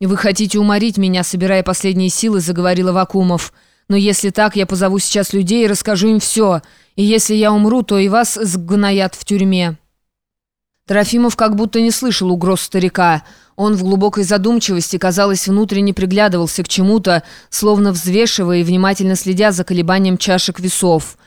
«Вы хотите уморить меня, собирая последние силы», — заговорила Вакумов. «Но если так, я позову сейчас людей и расскажу им все. И если я умру, то и вас сгноят в тюрьме». Трофимов как будто не слышал угроз старика. Он в глубокой задумчивости, казалось, внутренне приглядывался к чему-то, словно взвешивая и внимательно следя за колебанием чашек весов.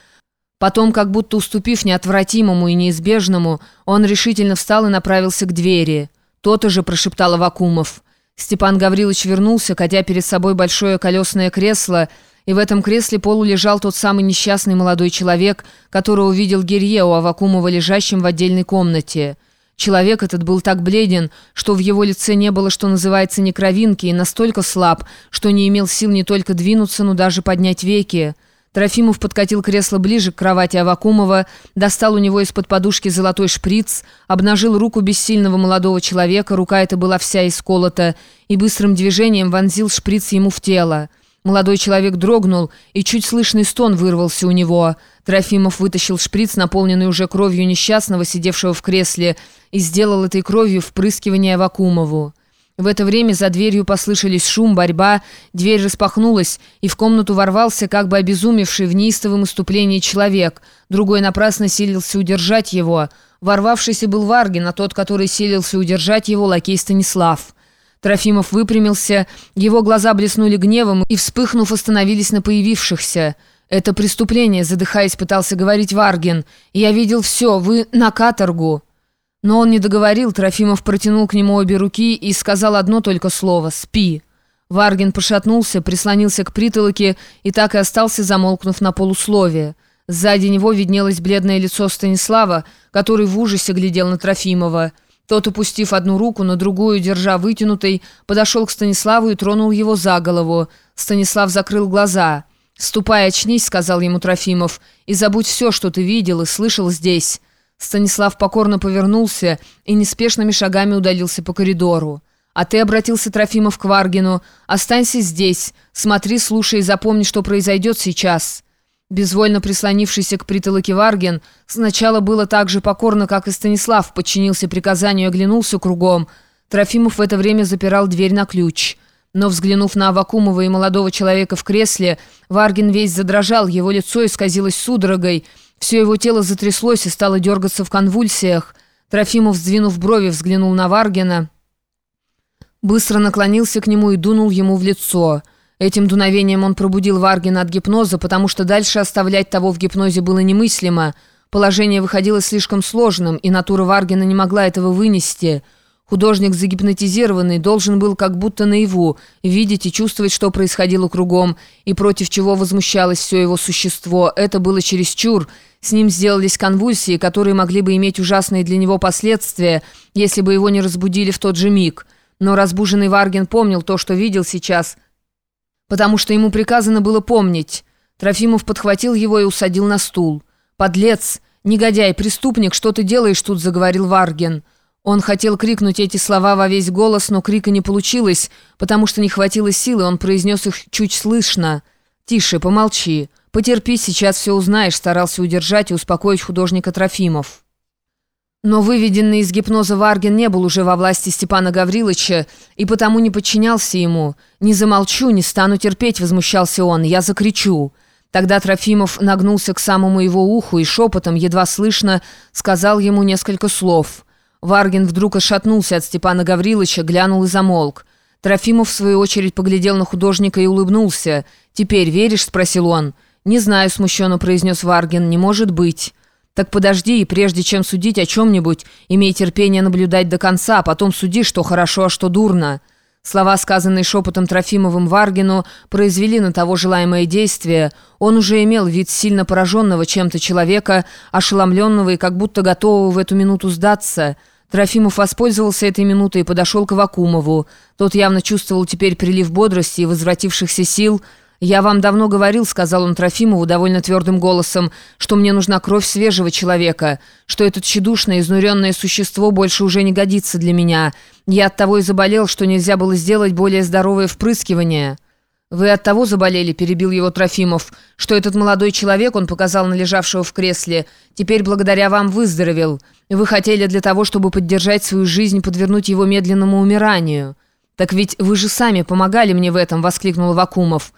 Потом, как будто уступив неотвратимому и неизбежному, он решительно встал и направился к двери. «То-то же», — прошептал Авакумов. Степан Гаврилович вернулся, катя перед собой большое колесное кресло, и в этом кресле полу лежал тот самый несчастный молодой человек, которого увидел Гирье у Авакумова лежащим в отдельной комнате. Человек этот был так бледен, что в его лице не было, что называется, ни кровинки, и настолько слаб, что не имел сил не только двинуться, но даже поднять веки. Трофимов подкатил кресло ближе к кровати Авакумова, достал у него из-под подушки золотой шприц, обнажил руку бессильного молодого человека, рука эта была вся исколота, и быстрым движением вонзил шприц ему в тело. Молодой человек дрогнул, и чуть слышный стон вырвался у него. Трофимов вытащил шприц, наполненный уже кровью несчастного, сидевшего в кресле, и сделал этой кровью впрыскивание Авакумову. В это время за дверью послышались шум, борьба, дверь распахнулась, и в комнату ворвался, как бы обезумевший в неистовом иступлении человек. Другой напрасно силился удержать его. Ворвавшийся был Варгин, а тот, который силился удержать его, лакей Станислав. Трофимов выпрямился, его глаза блеснули гневом и, вспыхнув, остановились на появившихся. «Это преступление», — задыхаясь, пытался говорить Варгин. «Я видел все, вы на каторгу». Но он не договорил, Трофимов протянул к нему обе руки и сказал одно только слово «Спи». Варгин пошатнулся, прислонился к притолоке и так и остался, замолкнув на полусловие. Сзади него виднелось бледное лицо Станислава, который в ужасе глядел на Трофимова. Тот, упустив одну руку, на другую, держа вытянутой, подошел к Станиславу и тронул его за голову. Станислав закрыл глаза. «Ступай, очнись», — сказал ему Трофимов, — «и забудь все, что ты видел и слышал здесь». Станислав покорно повернулся и неспешными шагами удалился по коридору. «А ты обратился, Трофимов, к Варгину. Останься здесь. Смотри, слушай и запомни, что произойдет сейчас». Безвольно прислонившийся к притолоке Варгин сначала было так же покорно, как и Станислав, подчинился приказанию и оглянулся кругом. Трофимов в это время запирал дверь на ключ. Но, взглянув на Авакумова и молодого человека в кресле, Варгин весь задрожал, его лицо исказилось судорогой – все его тело затряслось и стало дергаться в конвульсиях. Трофимов, сдвинув брови, взглянул на Варгина, быстро наклонился к нему и дунул ему в лицо. Этим дуновением он пробудил Варгина от гипноза, потому что дальше оставлять того в гипнозе было немыслимо. Положение выходило слишком сложным, и натура Варгина не могла этого вынести – Художник, загипнотизированный, должен был как будто наяву видеть и чувствовать, что происходило кругом, и против чего возмущалось все его существо. Это было чересчур. С ним сделались конвульсии, которые могли бы иметь ужасные для него последствия, если бы его не разбудили в тот же миг. Но разбуженный Варгин помнил то, что видел сейчас, потому что ему приказано было помнить. Трофимов подхватил его и усадил на стул. «Подлец! Негодяй! Преступник! Что ты делаешь тут?» – заговорил Варгин. Он хотел крикнуть эти слова во весь голос, но крика не получилось, потому что не хватило силы, он произнес их чуть слышно. «Тише, помолчи. Потерпи, сейчас все узнаешь», старался удержать и успокоить художника Трофимов. Но выведенный из гипноза Варгин не был уже во власти Степана Гавриловича и потому не подчинялся ему. «Не замолчу, не стану терпеть», — возмущался он, — «я закричу». Тогда Трофимов нагнулся к самому его уху и шепотом, едва слышно, сказал ему несколько слов — Варгин вдруг отшатнулся от Степана Гавриловича, глянул и замолк. Трофимов, в свою очередь, поглядел на художника и улыбнулся. «Теперь веришь?» – спросил он. «Не знаю», – смущенно произнес Варгин. «Не может быть». «Так подожди, и прежде чем судить о чем-нибудь, имей терпение наблюдать до конца, а потом суди, что хорошо, а что дурно». Слова, сказанные шепотом Трофимовым Варгину, произвели на того желаемое действие. Он уже имел вид сильно пораженного чем-то человека, ошеломленного и как будто готового в эту минуту сдаться – Трофимов воспользовался этой минутой и подошел к Вакумову. Тот явно чувствовал теперь прилив бодрости и возвратившихся сил. «Я вам давно говорил», — сказал он Трофимову довольно твердым голосом, «что мне нужна кровь свежего человека, что это тщедушное, изнуренное существо больше уже не годится для меня. Я от того и заболел, что нельзя было сделать более здоровое впрыскивание». «Вы от того заболели», — перебил его Трофимов, «что этот молодой человек, он показал на лежавшего в кресле, теперь благодаря вам выздоровел. Вы хотели для того, чтобы поддержать свою жизнь, подвернуть его медленному умиранию». «Так ведь вы же сами помогали мне в этом!» — воскликнул Вакумов.